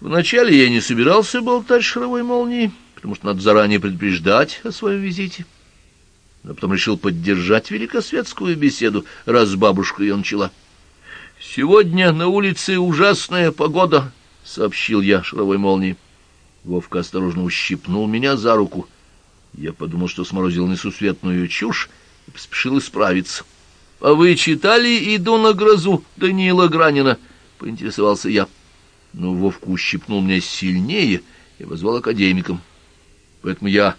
Вначале я не собирался болтать шаровой молнией, потому что надо заранее предупреждать о своем визите. Но потом решил поддержать великосветскую беседу, раз бабушка ее начала. «Сегодня на улице ужасная погода», — сообщил я шаровой молнии. Вовка осторожно ущипнул меня за руку. Я подумал, что сморозил несусветную чушь, и поспешил исправиться. — А вы читали «Иду на грозу» Даниила Гранина? — поинтересовался я. Но Вовка ущипнул меня сильнее и возвал академиком. Поэтому я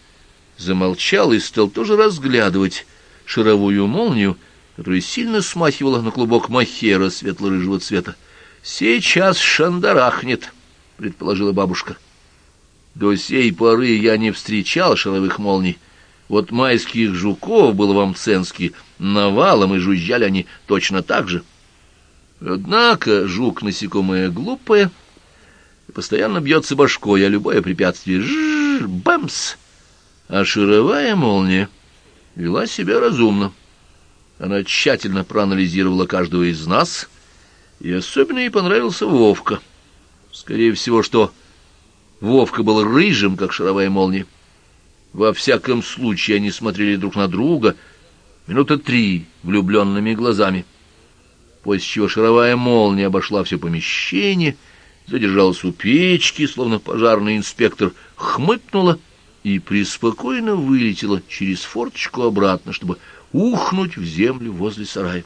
замолчал и стал тоже разглядывать шаровую молнию, которая сильно смахивала на клубок махера светло-рыжего цвета. «Сейчас шандарахнет», — предположила бабушка. До сей поры я не встречал шаровых молний. Вот майских жуков было в Амценске навалом, и жужжали они точно так же. Однако жук насекомое глупое и постоянно бьется башкой, а любое препятствие — бамс! А шаровая молния вела себя разумно. Она тщательно проанализировала каждого из нас, и особенно ей понравился Вовка. Скорее всего, что Вовка был рыжим, как шаровая молния. Во всяком случае, они смотрели друг на друга минуты три влюбленными глазами, после чего шаровая молния обошла все помещение, задержалась у печки, словно пожарный инспектор, хмыкнула и преспокойно вылетела через форточку обратно, чтобы ухнуть в землю возле сарая.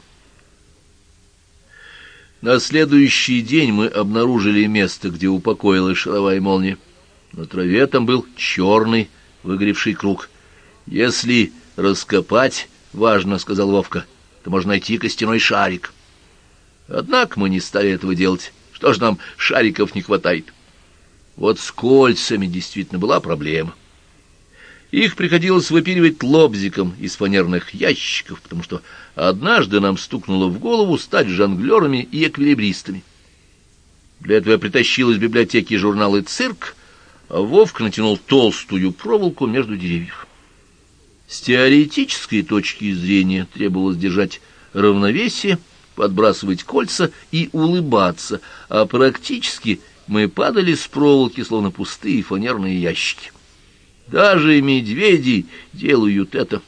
На следующий день мы обнаружили место, где упокоилась шаровая молния. На траве там был черный выгоревший круг. «Если раскопать, важно, — сказал Вовка, — то можно найти костяной шарик». Однако мы не стали этого делать. Что ж нам шариков не хватает? Вот с кольцами действительно была проблема. Их приходилось выпиливать лобзиком из фанерных ящиков, потому что однажды нам стукнуло в голову стать жонглерами и эквилибристами. Для этого я притащил из библиотеки журналы «Цирк», а Вовка натянул толстую проволоку между деревьев. С теоретической точки зрения требовалось держать равновесие, подбрасывать кольца и улыбаться, а практически мы падали с проволоки, словно пустые фанерные ящики. Даже медведи делают это,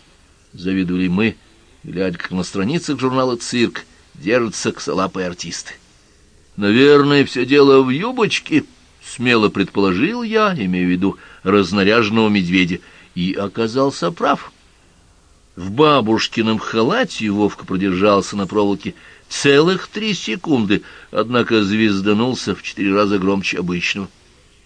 завидовали мы, глядя, как на страницах журнала «Цирк» держатся косолапые артисты. Наверное, все дело в юбочке, смело предположил я, имея в виду разнаряженного медведя, и оказался прав. В бабушкином халате Вовка продержался на проволоке целых три секунды, однако звезданулся в четыре раза громче обычного.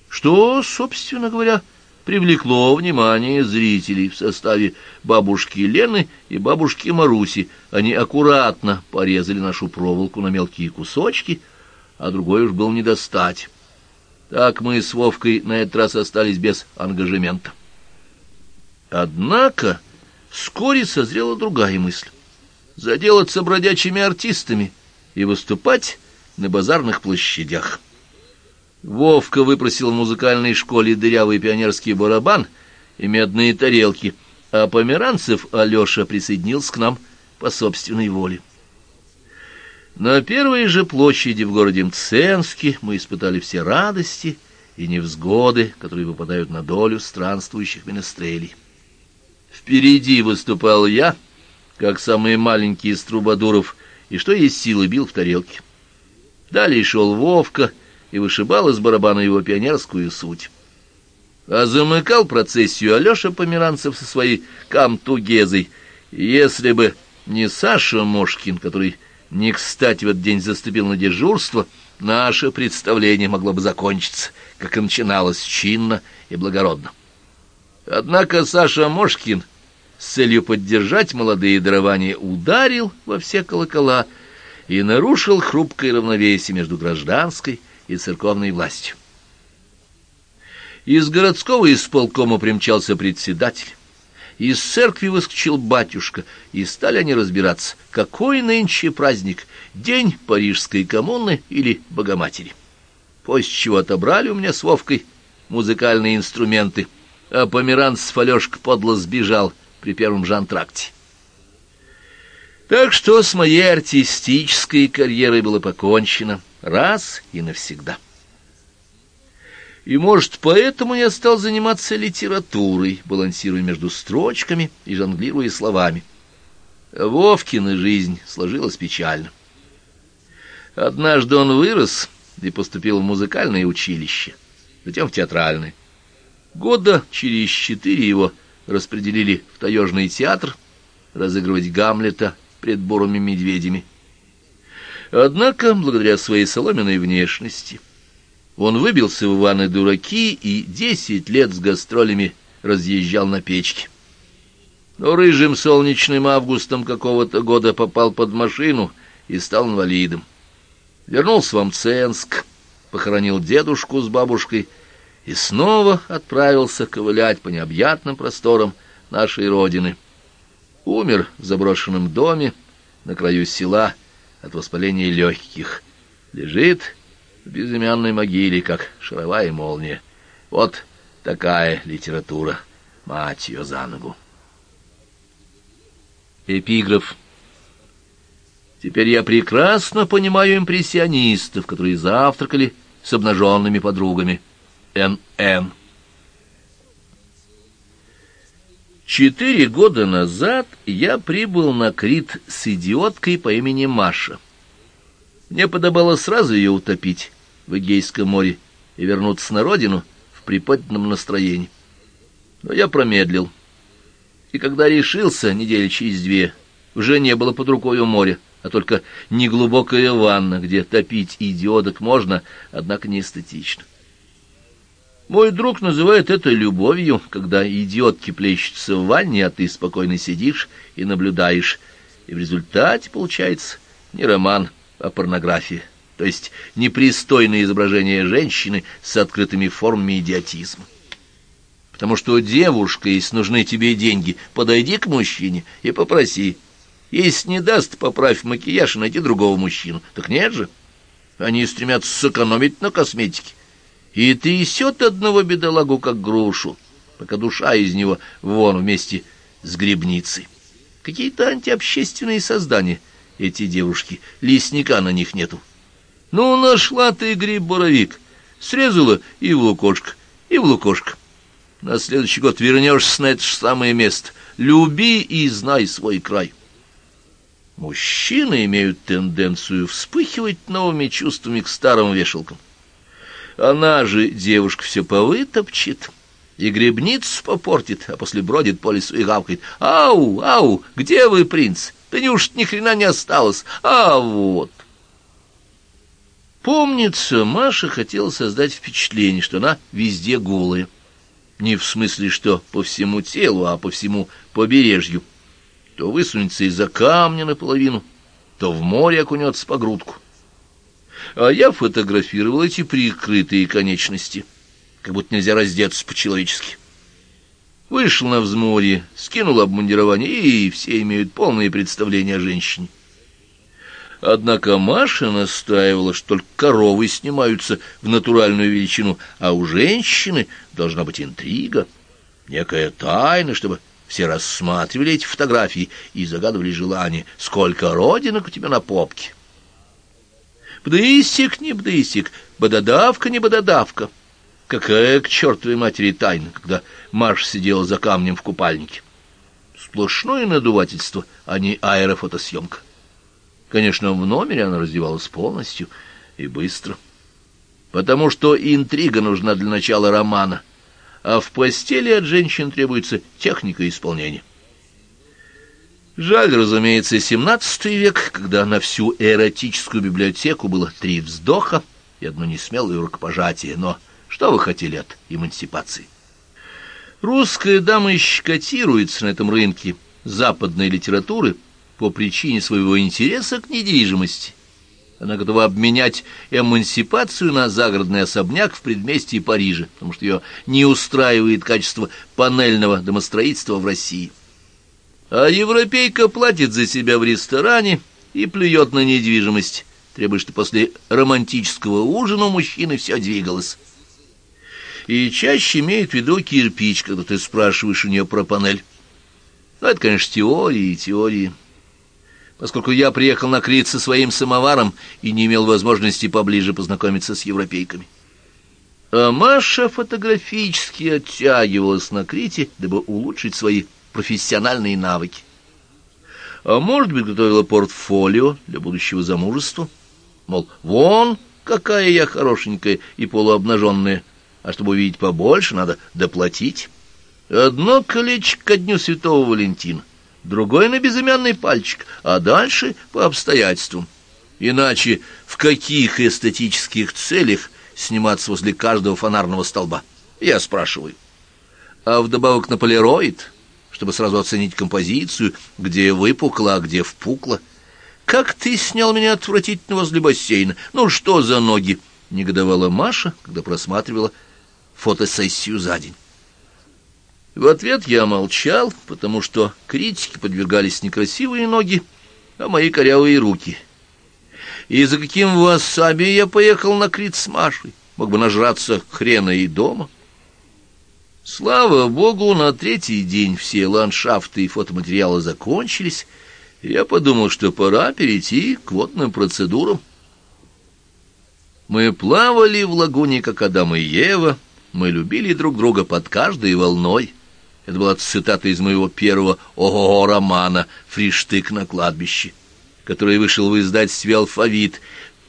Что, собственно говоря, привлекло внимание зрителей в составе бабушки Лены и бабушки Маруси. Они аккуратно порезали нашу проволоку на мелкие кусочки, а другой уж был не достать. Так мы с Вовкой на этот раз остались без ангажемента. Однако вскоре созрела другая мысль — заделаться бродячими артистами и выступать на базарных площадях. Вовка выпросил в музыкальной школе дырявый пионерский барабан и медные тарелки, а Померанцев Алеша присоединился к нам по собственной воле. На первой же площади в городе Мценске мы испытали все радости и невзгоды, которые выпадают на долю странствующих менестрелей. Впереди выступал я, как самый маленький из трубадуров, и что есть силы бил в тарелке. Далее шел Вовка и вышибал из барабана его пионерскую суть. А замыкал процессию Алеша Померанцев со своей камтугезой. Если бы не Саша Мошкин, который не кстати в этот день заступил на дежурство, наше представление могло бы закончиться, как и начиналось, чинно и благородно. Однако Саша Мошкин с целью поддержать молодые дарования ударил во все колокола и нарушил хрупкое равновесие между гражданской и церковной властью. Из городского исполкома примчался председатель. Из церкви выскочил батюшка, и стали они разбираться, какой нынче праздник, день Парижской коммуны или Богоматери. После чего отобрали у меня с Вовкой музыкальные инструменты, а Померанц с Фалешка подло сбежал при первом же антракте. Так что с моей артистической карьерой было покончено раз и навсегда. И, может, поэтому я стал заниматься литературой, балансируя между строчками и жонглируя словами. Вовкина жизнь сложилась печально. Однажды он вырос и поступил в музыкальное училище, затем в театральное. Года через четыре его распределили в таежный театр разыгрывать Гамлета пред бурыми медведями. Однако, благодаря своей соломенной внешности, он выбился в Иваны дураки и десять лет с гастролями разъезжал на печке. Но рыжим солнечным августом какого-то года попал под машину и стал инвалидом. Вернулся в Амценск, похоронил дедушку с бабушкой и снова отправился ковылять по необъятным просторам нашей родины. Умер в заброшенном доме на краю села от воспаления легких. Лежит в безымянной могиле, как шаровая молния. Вот такая литература, мать ее за ногу. Эпиграф. Теперь я прекрасно понимаю импрессионистов, которые завтракали с обнаженными подругами. Н.Н. Четыре года назад я прибыл на Крит с идиоткой по имени Маша. Мне подобало сразу ее утопить в Эгейском море и вернуться на родину в приподнятом настроении. Но я промедлил и когда решился, недели через две, уже не было под рукой моря, а только неглубокая ванна, где топить идиоток можно, однако не эстетично. Мой друг называет это любовью, когда идиотки плещутся в ванне, а ты спокойно сидишь и наблюдаешь, и в результате получается не роман, а порнография, то есть непристойное изображение женщины с открытыми формами идиотизма потому что девушка, если нужны тебе деньги, подойди к мужчине и попроси. Если не даст, поправь макияж и найди другого мужчину. Так нет же. Они стремятся сэкономить на косметике. И трясет одного бедолагу, как грушу, пока душа из него вон вместе с грибницей. Какие-то антиобщественные создания эти девушки, лесника на них нету. Ну, нашла ты гриб-боровик, срезала и в лукошко, и в лукошко. На следующий год вернешься на это же самое место. Люби и знай свой край. Мужчины имеют тенденцию вспыхивать новыми чувствами к старым вешалкам. Она же, девушка, все повытопчет и гребницу попортит, а после бродит по лесу и гавкает. «Ау, ау, где вы, принц? Да неужто ни хрена не осталось? А вот!» Помнится, Маша хотела создать впечатление, что она везде голая не в смысле, что по всему телу, а по всему побережью, то высунется из-за камня наполовину, то в море окунется по грудку. А я фотографировал эти прикрытые конечности, как будто нельзя раздеться по-человечески. Вышел на взморье, скинул обмундирование, и все имеют полное представление о женщине. Однако Маша настаивала, что только коровы снимаются в натуральную величину, а у женщины должна быть интрига, некая тайна, чтобы все рассматривали эти фотографии и загадывали желание, сколько родинок у тебя на попке. Бдысик, не бдысик, бододавка, не бододавка. Какая к чертовой матери тайна, когда Маша сидела за камнем в купальнике. Сплошное надувательство, а не аэрофотосъемка. Конечно, в номере она раздевалась полностью и быстро. Потому что интрига нужна для начала романа, а в постели от женщин требуется техника исполнения. Жаль, разумеется, семнадцатый век, когда на всю эротическую библиотеку было три вздоха и одно несмелое рукопожатие, но что вы хотели от эмансипации? Русская дама щекотируется на этом рынке западной литературы – по причине своего интереса к недвижимости. Она готова обменять эмансипацию на загородный особняк в предместье Парижа, потому что ее не устраивает качество панельного домостроительства в России. А европейка платит за себя в ресторане и плюет на недвижимость, требуя, что после романтического ужина у мужчины все двигалось. И чаще имеет в виду кирпич, когда ты спрашиваешь у нее про панель. Но это, конечно, теории и теории поскольку я приехал на Крит со своим самоваром и не имел возможности поближе познакомиться с европейками. А Маша фотографически оттягивалась на Крите, дабы улучшить свои профессиональные навыки. А может быть, готовила портфолио для будущего замужества. Мол, вон какая я хорошенькая и полуобнаженная, а чтобы увидеть побольше, надо доплатить. Одно колечко ко дню Святого Валентина, другое на безымянный пальчик, а дальше по обстоятельствам. Иначе в каких эстетических целях сниматься возле каждого фонарного столба? Я спрашиваю. А вдобавок на полироид, чтобы сразу оценить композицию, где выпукло, а где впукло. «Как ты снял меня отвратительно возле бассейна? Ну что за ноги?» — негодовала Маша, когда просматривала фотосессию за день. В ответ я молчал, потому что критики подвергались некрасивые ноги, а мои корявые руки. И за каким васаби я поехал на Крит с Машей? Мог бы нажраться хрена и дома. Слава богу, на третий день все ландшафты и фотоматериалы закончились, я подумал, что пора перейти к водным процедурам. Мы плавали в лагуне, как Адам и Ева, мы любили друг друга под каждой волной. Это была цитата из моего первого ого романа «Фриштык на кладбище», который вышел в издательстве «Алфавит»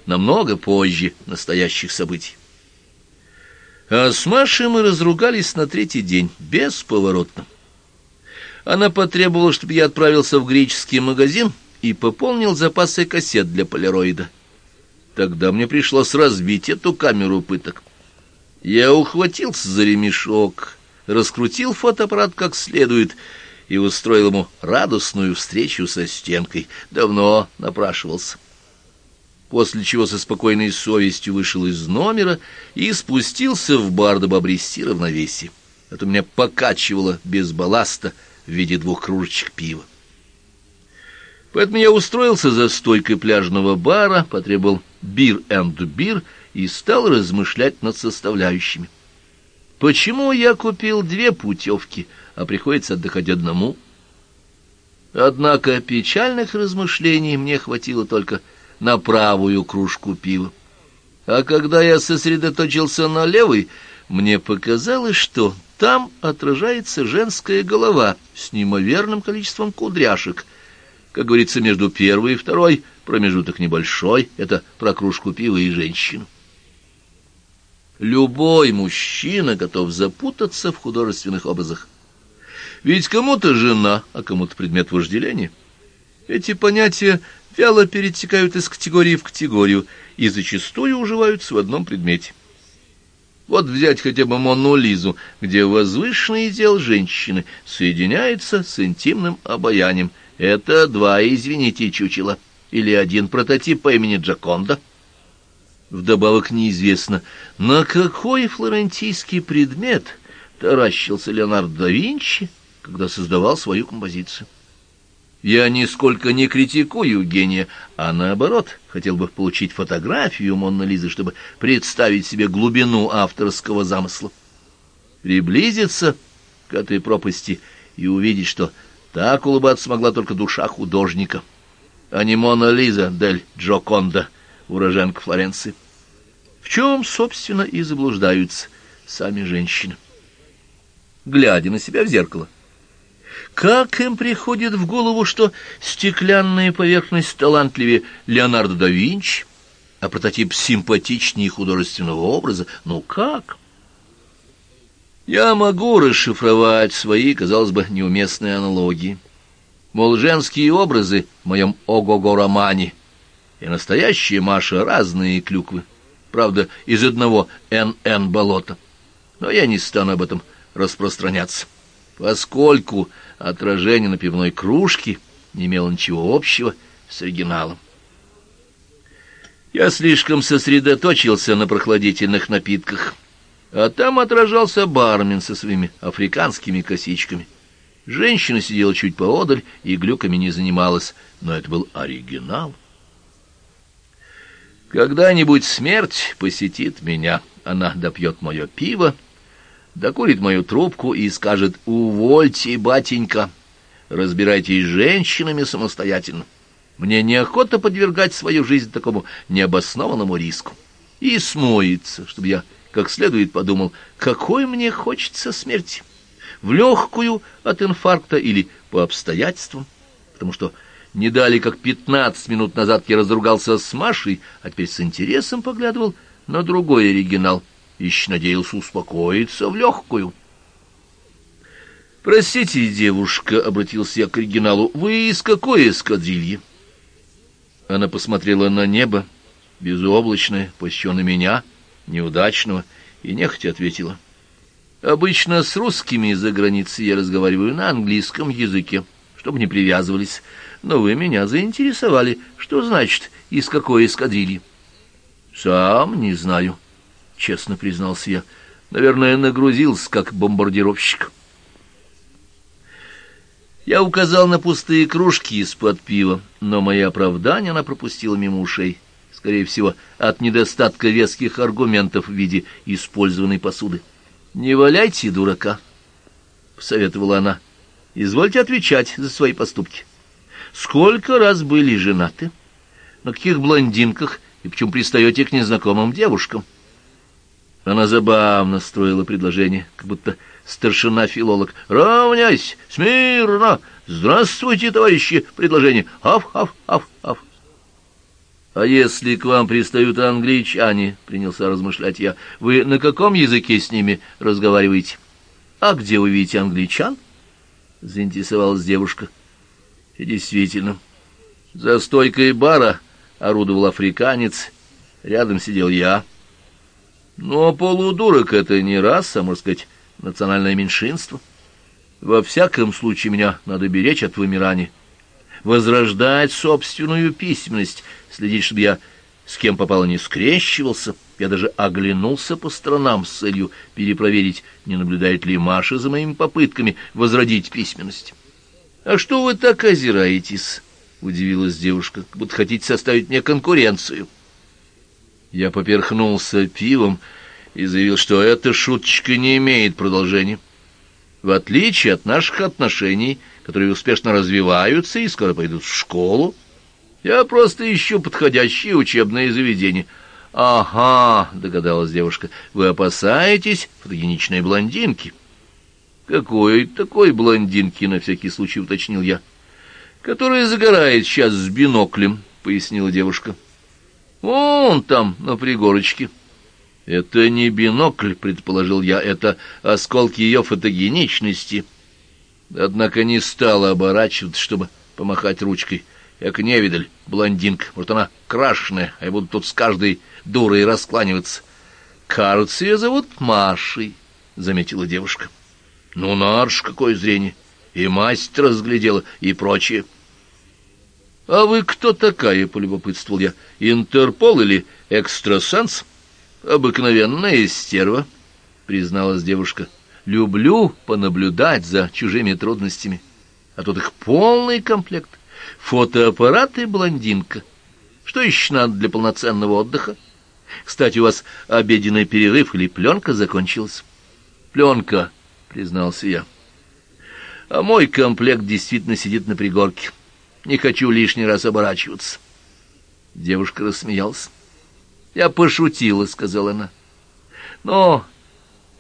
намного позже настоящих событий. А с Машей мы разругались на третий день, бесповоротно. Она потребовала, чтобы я отправился в греческий магазин и пополнил запасы кассет для полироида. Тогда мне пришлось разбить эту камеру пыток. Я ухватился за ремешок раскрутил фотоаппарат как следует и устроил ему радостную встречу со стенкой. Давно напрашивался. После чего со спокойной совестью вышел из номера и спустился в бар, дабы обрести равновесие. Это меня покачивало без балласта в виде двух кружечек пива. Поэтому я устроился за стойкой пляжного бара, потребовал бир энд бир и стал размышлять над составляющими. Почему я купил две путевки, а приходится отдыхать одному? Однако печальных размышлений мне хватило только на правую кружку пива. А когда я сосредоточился на левой, мне показалось, что там отражается женская голова с неимоверным количеством кудряшек. Как говорится, между первой и второй промежуток небольшой — это про кружку пива и женщину. Любой мужчина готов запутаться в художественных образах. Ведь кому-то жена, а кому-то предмет вожделения. Эти понятия вяло перетекают из категории в категорию и зачастую уживаются в одном предмете. Вот взять хотя бы Мону Лизу, где возвышенный идеал женщины соединяется с интимным обаянием. Это два, извините, чучела. Или один прототип по имени Джаконда — Вдобавок неизвестно, на какой флорентийский предмет таращился Леонардо да Винчи, когда создавал свою композицию. Я нисколько не критикую гения, а наоборот, хотел бы получить фотографию Монны Лизы, чтобы представить себе глубину авторского замысла. Приблизиться к этой пропасти и увидеть, что так улыбаться могла только душа художника, а не Мона Лиза дель Джоконда — уроженка Флоренции. В чем, собственно, и заблуждаются сами женщины. Глядя на себя в зеркало. Как им приходит в голову, что стеклянная поверхность талантливее Леонардо да Винчи, а прототип симпатичнее художественного образа? Ну как? Я могу расшифровать свои, казалось бы, неуместные аналогии. Мол, женские образы в моем ого-го-романе и настоящая Маша разные клюквы. Правда, из одного НН болота. Но я не стану об этом распространяться, поскольку отражение на пивной кружке не имело ничего общего с оригиналом. Я слишком сосредоточился на прохладительных напитках, а там отражался бармен со своими африканскими косичками. Женщина сидела чуть поодаль и глюками не занималась, но это был оригинал. Когда-нибудь смерть посетит меня. Она допьет мое пиво, докурит мою трубку и скажет «Увольте, батенька, разбирайтесь с женщинами самостоятельно. Мне неохота подвергать свою жизнь такому необоснованному риску». И смоется, чтобы я как следует подумал, какой мне хочется смерти. В легкую от инфаркта или по обстоятельствам, потому что не дали, как пятнадцать минут назад я разругался с Машей, а теперь с интересом поглядывал на другой оригинал. Еще надеялся успокоиться в легкую. «Простите, девушка», — обратился я к оригиналу, — «вы из какой эскадрильи?» Она посмотрела на небо, безоблачное, посвященное меня, неудачного, и нехотя ответила. «Обычно с русскими из-за границы я разговариваю на английском языке, чтобы не привязывались, но вы меня заинтересовали. Что значит, из какой эскадрильи?» «Сам не знаю», — честно признался я. «Наверное, нагрузился, как бомбардировщик». Я указал на пустые кружки из-под пива, но мои оправдания она пропустила мимо ушей, скорее всего, от недостатка веских аргументов в виде использованной посуды. «Не валяйте, дурака», — посоветовала она. «Извольте отвечать за свои поступки. Сколько раз были женаты? На каких блондинках и почему пристаете к незнакомым девушкам?» Она забавно строила предложение, как будто старшина-филолог. «Равняйся! Смирно! Здравствуйте, товарищи! Предложение! Аф, аф, аф, аф!» «А если к вам пристают англичане, — принялся размышлять я, — вы на каком языке с ними разговариваете? А где вы видите англичан?» — заинтересовалась девушка. И действительно, за стойкой бара орудовал африканец, рядом сидел я. Но полудурок — это не раз, а, можно сказать, национальное меньшинство. Во всяком случае, меня надо беречь от вымирания, возрождать собственную письменность, следить, чтобы я с кем попало не скрещивался. Я даже оглянулся по сторонам с целью перепроверить, не наблюдает ли Маша за моими попытками возродить письменность. — А что вы так озираетесь? — удивилась девушка. — будто хотите составить мне конкуренцию. Я поперхнулся пивом и заявил, что эта шуточка не имеет продолжения. В отличие от наших отношений, которые успешно развиваются и скоро пойдут в школу, я просто ищу подходящие учебные заведения. «Ага», — догадалась девушка, — «вы опасаетесь фотогеничной блондинки?» «Какой такой блондинки?» — на всякий случай уточнил я. «Которая загорает сейчас с биноклем», — пояснила девушка. «Вон там, на пригорочке». «Это не бинокль», — предположил я, — «это осколки ее фотогеничности». Однако не стала оборачиваться, чтобы помахать ручкой. Эк невидаль, блондинка, может, она крашеная, а я буду тут с каждой дурой раскланиваться. «Кажется, ее зовут Машей», — заметила девушка. «Ну, нарш, какое зрение! И масть разглядела, и прочее». «А вы кто такая?» — полюбопытствовал я. «Интерпол или экстрасенс?» «Обыкновенная стерва», — призналась девушка. «Люблю понаблюдать за чужими трудностями, а тут их полный комплект. Фотоаппарат и блондинка. Что еще надо для полноценного отдыха? Кстати, у вас обеденный перерыв или пленка закончилась?» «Пленка», — признался я. «А мой комплект действительно сидит на пригорке. Не хочу лишний раз оборачиваться». Девушка рассмеялась. «Я пошутила», — сказала она. «Но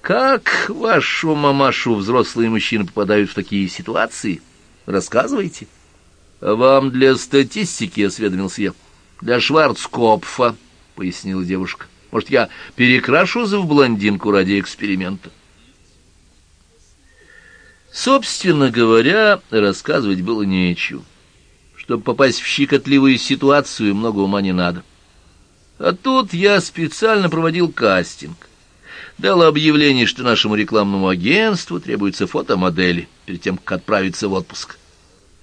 как вашу мамашу взрослые мужчины попадают в такие ситуации? Рассказывайте». «Вам для статистики», — осведомился я. «Для Шварцкопфа», — пояснила девушка. «Может, я перекрашусь в блондинку ради эксперимента?» Собственно говоря, рассказывать было нечего. Чтобы попасть в щекотливую ситуацию, много ума не надо. А тут я специально проводил кастинг. Дал объявление, что нашему рекламному агентству требуются фотомодели перед тем, как отправиться в отпуск.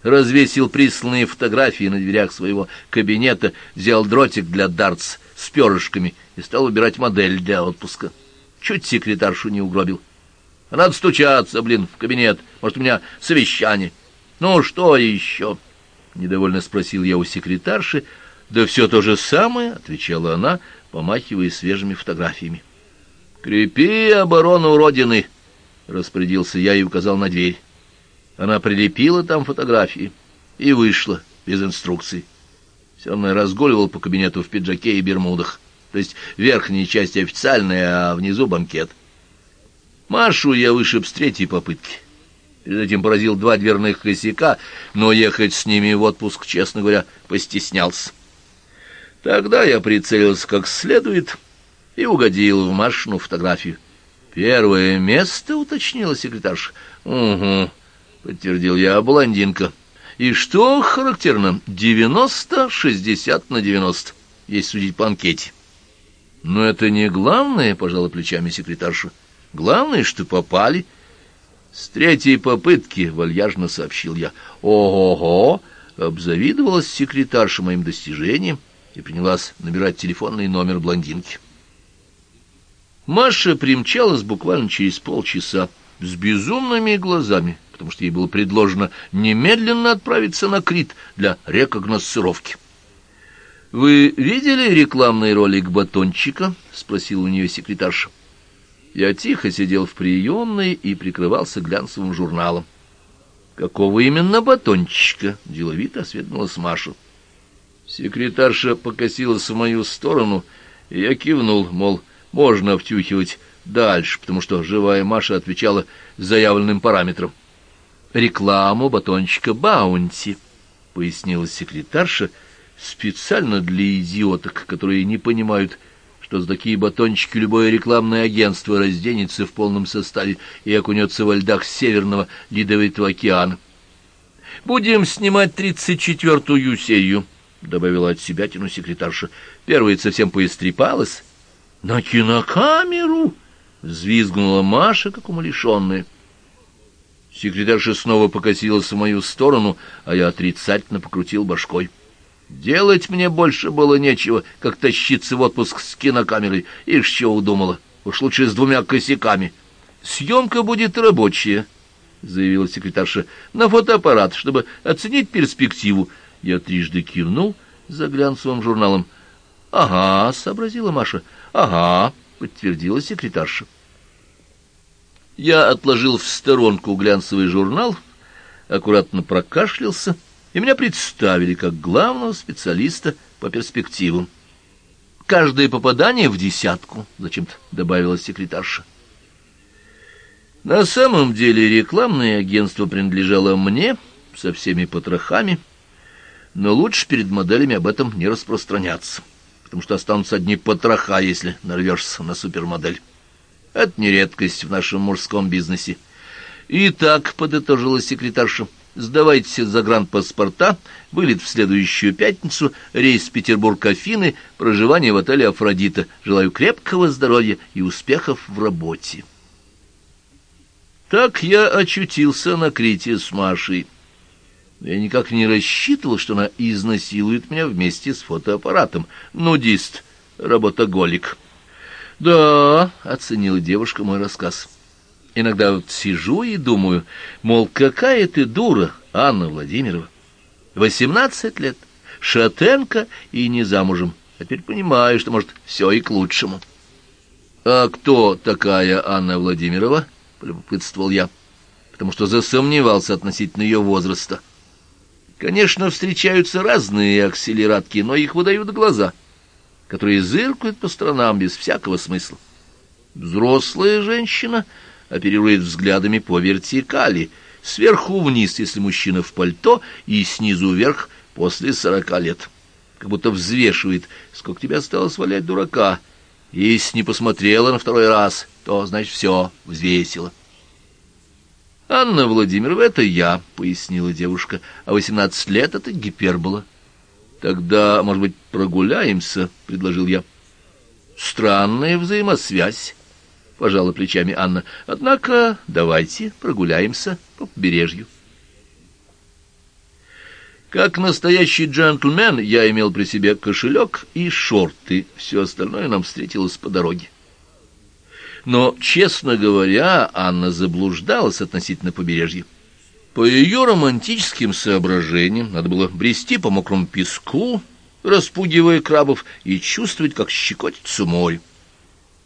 Развесил присланные фотографии на дверях своего кабинета, взял дротик для дартс с перышками и стал выбирать модель для отпуска. Чуть секретаршу не угробил. Надо стучаться, блин, в кабинет. Может, у меня совещание. Ну, что еще? Недовольно спросил я у секретарши, «Да все то же самое», — отвечала она, помахивая свежими фотографиями. «Крепи оборону Родины», — распорядился я и указал на дверь. Она прилепила там фотографии и вышла без инструкций. Все равно разгуливал по кабинету в пиджаке и бермудах. то есть верхняя часть официальная, а внизу банкет. Машу я вышиб с третьей попытки. Перед этим поразил два дверных косяка, но ехать с ними в отпуск, честно говоря, постеснялся. Тогда я прицелился как следует и угодил в Машину фотографию. «Первое место», — уточнила секретарша. «Угу», — подтвердил я, — «блондинка». «И что характерно? Девяносто, шестьдесят на девяносто, если судить по анкете». «Но это не главное», — пожала плечами секретарша. «Главное, что попали». «С третьей попытки», — вальяжно сообщил я. «Ого-го!» — обзавидовалась секретарша моим достижением и принялась набирать телефонный номер блондинки. Маша примчалась буквально через полчаса с безумными глазами, потому что ей было предложено немедленно отправиться на Крит для рекогносцировки. «Вы видели рекламный ролик батончика?» — спросил у нее секретарша. Я тихо сидел в приемной и прикрывался глянцевым журналом. «Какого именно батончика?» — деловито осведомилась Маша. Секретарша покосилась в мою сторону, и я кивнул, мол, — можно втюхивать дальше, потому что живая Маша отвечала заявленным параметрам. «Рекламу батончика Баунти», — пояснила секретарша, специально для идиоток, которые не понимают, что за такие батончики любое рекламное агентство разденется в полном составе и окунется во льдах Северного Ледовитого океана. «Будем снимать тридцать четвертую серию», — добавила от себя тяну секретарша. «Первая совсем поистрепалась, «На кинокамеру!» — взвизгнула Маша, как умалишенная. Секретарша снова покосилась в мою сторону, а я отрицательно покрутил башкой. Делать мне больше было нечего, как тащиться в отпуск с кинокамерой. Ишь, что удумала. Уж лучше с двумя косяками. Съемка будет рабочая, — заявила секретарша, — на фотоаппарат, чтобы оценить перспективу. Я трижды кивнул за глянцевым журналом. — Ага, — сообразила Маша, — «Ага», — подтвердила секретарша. Я отложил в сторонку глянцевый журнал, аккуратно прокашлялся, и меня представили как главного специалиста по перспективам. «Каждое попадание в десятку», — зачем-то добавила секретарша. На самом деле рекламное агентство принадлежало мне со всеми потрохами, но лучше перед моделями об этом не распространяться потому что останутся одни потроха, если нарвешься на супермодель. Это не редкость в нашем мужском бизнесе. Итак, подытожила секретарша, сдавайте загранпаспорта, вылет в следующую пятницу, рейс Петербург-Афины, проживание в отеле «Афродита». Желаю крепкого здоровья и успехов в работе. Так я очутился на Крите с Машей. Я никак не рассчитывал, что она изнасилует меня вместе с фотоаппаратом. Нудист, работоголик. Да, оценила девушка мой рассказ. Иногда вот сижу и думаю, мол, какая ты дура, Анна Владимирова. Восемнадцать лет, шатенка и не замужем. А теперь понимаю, что, может, все и к лучшему. А кто такая Анна Владимирова? Полюбопытствовал я, потому что засомневался относительно ее возраста. Конечно, встречаются разные акселератки, но их выдают глаза, которые зыркают по сторонам без всякого смысла. Взрослая женщина оперирует взглядами по вертикали, сверху вниз, если мужчина в пальто, и снизу вверх после сорока лет. Как будто взвешивает, сколько тебе осталось валять дурака. Если не посмотрела на второй раз, то, значит, все взвесила. «Анна Владимировна, это я», — пояснила девушка, — «а восемнадцать лет — это гипербола». «Тогда, может быть, прогуляемся?» — предложил я. «Странная взаимосвязь», — пожала плечами Анна. «Однако давайте прогуляемся по побережью». Как настоящий джентльмен я имел при себе кошелек и шорты, все остальное нам встретилось по дороге. Но, честно говоря, Анна заблуждалась относительно побережья. По ее романтическим соображениям надо было брести по мокрому песку, распугивая крабов, и чувствовать, как щекотится море.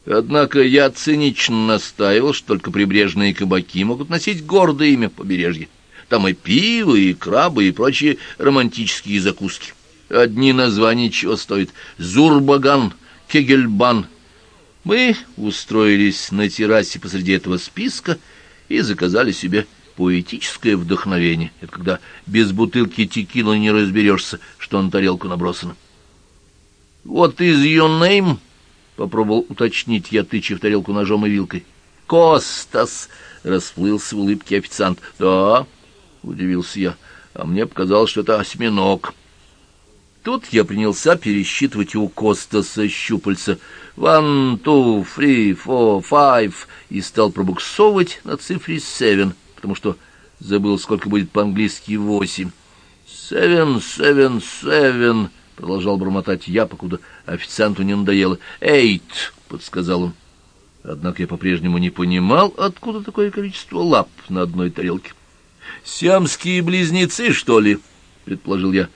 Однако я цинично настаивал, что только прибрежные кабаки могут носить гордое имя побережья. Там и пиво, и крабы, и прочие романтические закуски. Одни названия чего стоят. Зурбаган, Кегельбан. Мы устроились на террасе посреди этого списка и заказали себе поэтическое вдохновение. Это когда без бутылки текилы не разберешься, что на тарелку набросано. «Вот из your name?» — попробовал уточнить я, тыча в тарелку ножом и вилкой. «Костас!» — расплылся в улыбке официант. «Да?» — удивился я. «А мне показалось, что это осьминог». Тут я принялся пересчитывать у Костаса щупальца. «One, two, three, four, five» и стал пробуксовывать на цифре «seven», потому что забыл, сколько будет по-английски «восемь». «Seven, seven, seven», — продолжал бормотать я, покуда официанту не надоело. «Eight», — подсказал он. Однако я по-прежнему не понимал, откуда такое количество лап на одной тарелке. «Сиамские близнецы, что ли?» — предположил я.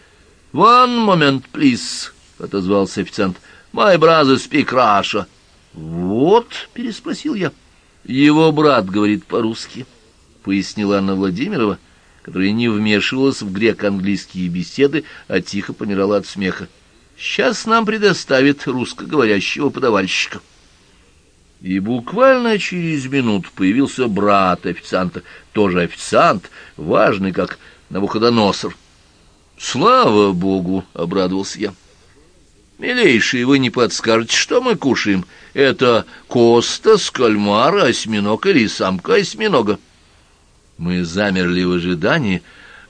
«One moment, please», — отозвался официант. «My brother speak Russia». «Вот», — переспросил я. «Его брат говорит по-русски», — пояснила Анна Владимирова, которая не вмешивалась в греко-английские беседы, а тихо помирала от смеха. «Сейчас нам предоставит русскоговорящего подавальщика». И буквально через минуту появился брат официанта, тоже официант, важный, как Навуходоносор. «Слава Богу!» — обрадовался я. «Милейший, вы не подскажете, что мы кушаем? Это коста, скальмар, осьминог или самка осьминога?» Мы замерли в ожидании,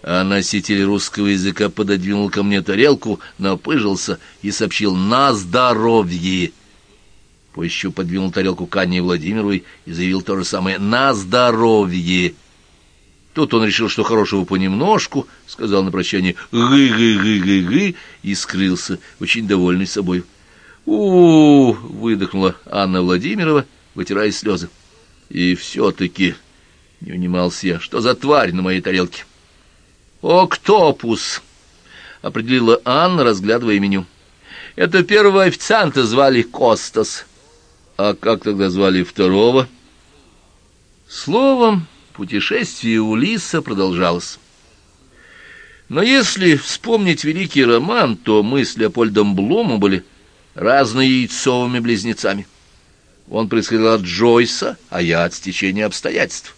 а носитель русского языка пододвинул ко мне тарелку, напыжился и сообщил «на здоровье!» Позже подвинул тарелку к Анне Владимировой и заявил то же самое «На здоровье!». Тут он решил, что хорошего понемножку, сказал на прощание «гы-гы-гы-гы-гы» и скрылся, очень довольный собой. у, выдохнула Анна Владимирова, вытирая слезы. «И все-таки...» — не унимался я. «Что за тварь на моей тарелке?» «Октопус!» — определила Анна, разглядывая меню. «Это первого официанта звали Костас». А как тогда звали второго? Словом, путешествие Улиса продолжалось. Но если вспомнить великий роман, то мы с Леопольдом Блумом были разные яйцовыми близнецами. Он происходил от Джойса, а я от стечения обстоятельств.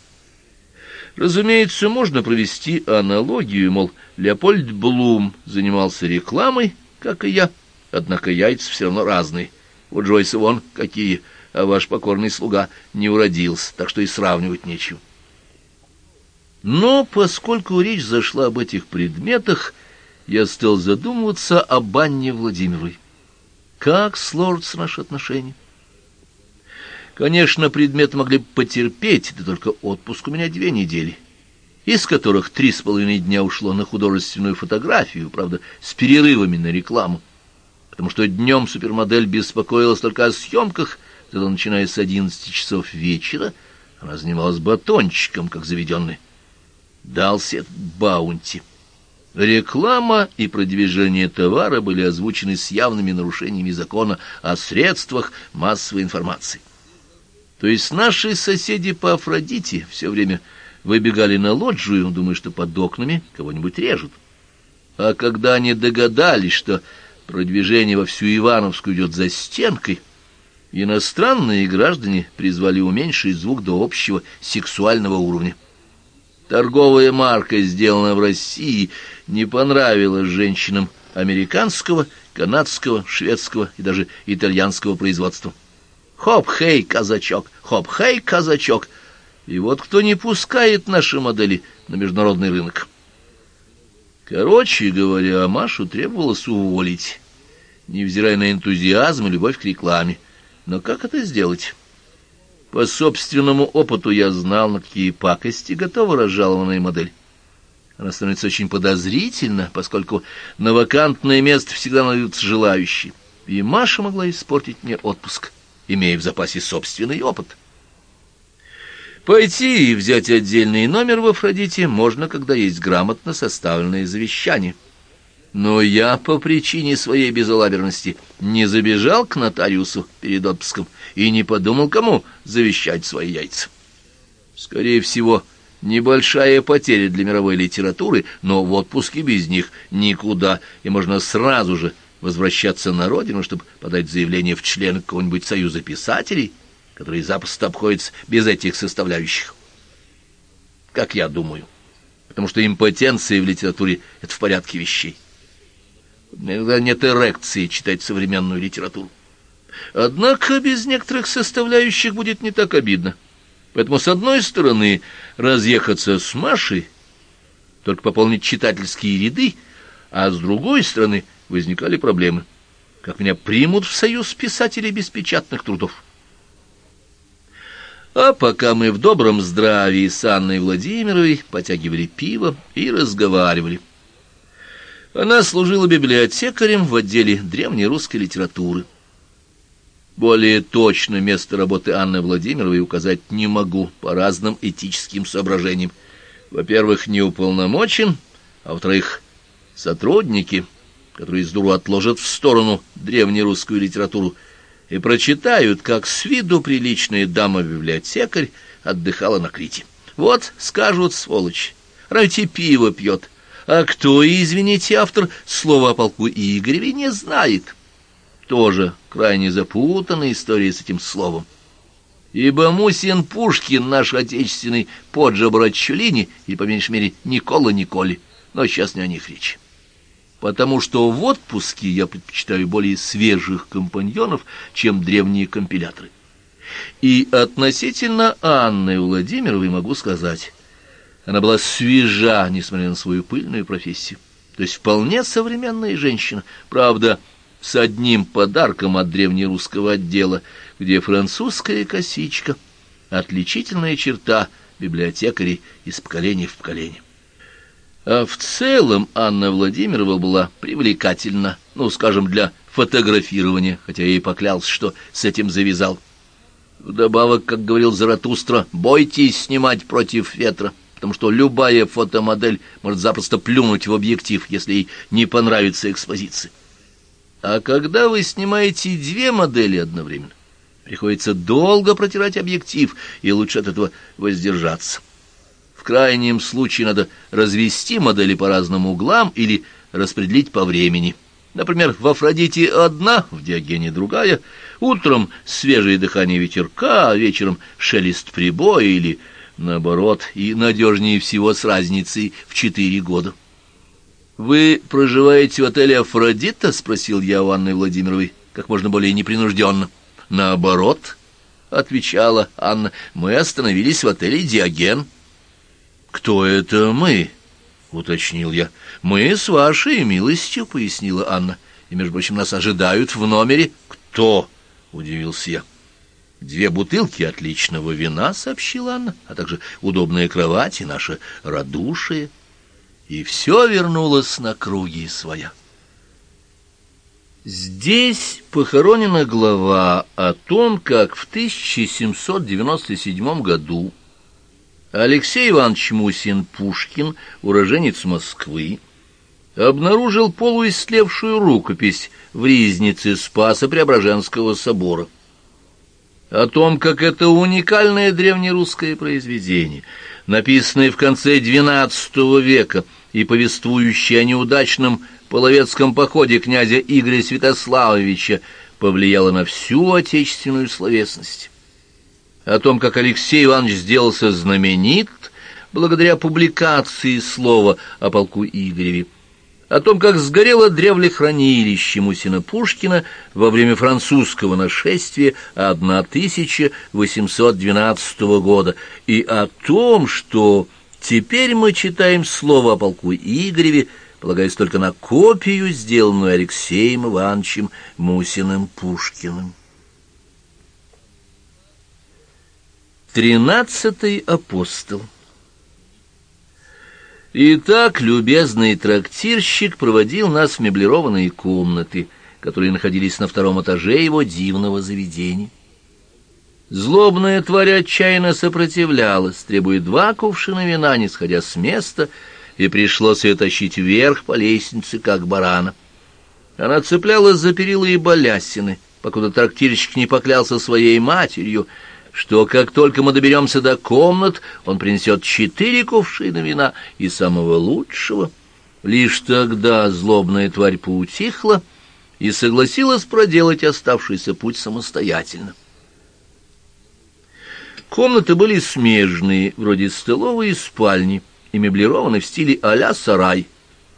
Разумеется, можно провести аналогию, мол, Леопольд Блум занимался рекламой, как и я, однако яйца все равно разные. У Джойса вон какие, а ваш покорный слуга не уродился, так что и сравнивать нечего. Но поскольку речь зашла об этих предметах, я стал задумываться об Анне Владимировой. Как сложатся наши отношения? Конечно, предметы могли бы потерпеть, да только отпуск у меня две недели, из которых три с половиной дня ушло на художественную фотографию, правда, с перерывами на рекламу потому что днем супермодель беспокоилась только о съемках, зато начиная с одиннадцати часов вечера она занималась батончиком, как заведенный. Дался баунти. Реклама и продвижение товара были озвучены с явными нарушениями закона о средствах массовой информации. То есть наши соседи по Афродите все время выбегали на лоджию, думая, что под окнами кого-нибудь режут. А когда они догадались, что Продвижение во всю Ивановскую идет за стенкой. Иностранные граждане призвали уменьшить звук до общего сексуального уровня. Торговая марка, сделанная в России, не понравилась женщинам американского, канадского, шведского и даже итальянского производства. Хоп-хей, казачок, хоп-хей, казачок. И вот кто не пускает наши модели на международный рынок. Короче говоря, Машу требовалось уволить, невзирая на энтузиазм и любовь к рекламе. Но как это сделать? По собственному опыту я знал, на какие пакости готова разжалованная модель. Она становится очень подозрительна, поскольку на вакантное место всегда найдутся желающие. И Маша могла испортить мне отпуск, имея в запасе собственный опыт. Пойти и взять отдельный номер в Афродите можно, когда есть грамотно составленное завещание. Но я по причине своей безалаберности не забежал к нотариусу перед отпуском и не подумал, кому завещать свои яйца. Скорее всего, небольшая потеря для мировой литературы, но в отпуске без них никуда, и можно сразу же возвращаться на родину, чтобы подать заявление в член какого-нибудь союза писателей, который запросто обходится без этих составляющих. Как я думаю. Потому что импотенция в литературе — это в порядке вещей. Иногда нет эрекции читать современную литературу. Однако без некоторых составляющих будет не так обидно. Поэтому, с одной стороны, разъехаться с Машей, только пополнить читательские ряды, а с другой стороны возникали проблемы. Как меня примут в союз писателей беспечатных трудов? А пока мы в добром здравии с Анной Владимировой потягивали пиво и разговаривали. Она служила библиотекарем в отделе древней русской литературы. Более точно место работы Анны Владимировой указать не могу по разным этическим соображениям. Во-первых, не уполномочен, а во-вторых, сотрудники, которые с дуру отложат в сторону древнерусскую литературу и прочитают, как с виду приличная дама-библиотекарь отдыхала на Крите. Вот, скажут, сволочь, райте пиво пьет, а кто, извините, автор слова о полку Игореве не знает. Тоже крайне запутанная история с этим словом. Ибо Мусин Пушкин, наш отечественный поджабрат Чулини, или, по меньшей мере, Никола Николи, но сейчас не о них речь. Потому что в отпуске я предпочитаю более свежих компаньонов, чем древние компиляторы. И относительно Анны Владимировой могу сказать, она была свежа, несмотря на свою пыльную профессию. То есть вполне современная женщина. Правда, с одним подарком от древнерусского отдела, где французская косичка — отличительная черта библиотекарей из поколения в поколение. А в целом Анна Владимирова была привлекательна, ну, скажем, для фотографирования, хотя я и поклялся, что с этим завязал. Вдобавок, как говорил Заратустра, бойтесь снимать против ветра потому что любая фотомодель может запросто плюнуть в объектив, если ей не понравится экспозиция. А когда вы снимаете две модели одновременно, приходится долго протирать объектив, и лучше от этого воздержаться. В крайнем случае надо развести модели по разным углам или распределить по времени. Например, в Афродите одна, в Диогене другая, утром свежее дыхание ветерка, а вечером шелест прибоя или Наоборот, и надежнее всего с разницей в четыре года. «Вы проживаете в отеле «Афродита»?» — спросил я у Анны Владимировой, как можно более непринужденно. «Наоборот», — отвечала Анна, — «мы остановились в отеле «Диоген». «Кто это мы?» — уточнил я. «Мы с вашей милостью», — пояснила Анна. «И, между прочим, нас ожидают в номере». «Кто?» — удивился я. Две бутылки отличного вина, — сообщила Анна, — а также удобная кровать и наше радушие. И все вернулось на круги своя. Здесь похоронена глава о том, как в 1797 году Алексей Иванович Мусин-Пушкин, уроженец Москвы, обнаружил полуистлевшую рукопись в ризнице Спаса Преображенского собора о том, как это уникальное древнерусское произведение, написанное в конце XII века и повествующее о неудачном половецком походе князя Игоря Святославовича, повлияло на всю отечественную словесность. О том, как Алексей Иванович сделался знаменит благодаря публикации слова о полку Игореве, о том, как сгорело древлехранилище Мусина-Пушкина во время французского нашествия 1812 года, и о том, что теперь мы читаем слово о полку Игореве, полагаясь только на копию, сделанную Алексеем Ивановичем Мусиным-Пушкиным. Тринадцатый апостол Итак, любезный трактирщик проводил нас в меблированные комнаты, которые находились на втором этаже его дивного заведения. Злобная тварь отчаянно сопротивлялась, требуя два кувшина вина, не сходя с места, и пришлось ее тащить вверх по лестнице, как барана. Она цеплялась за перила и балясины, покуда трактирщик не поклялся своей матерью — что как только мы доберемся до комнат, он принесет четыре кувшина вина и самого лучшего. Лишь тогда злобная тварь поутихла, и согласилась проделать оставшийся путь самостоятельно. Комнаты были смежные, вроде столовой и спальни, и меблированы в стиле а-ля сарай,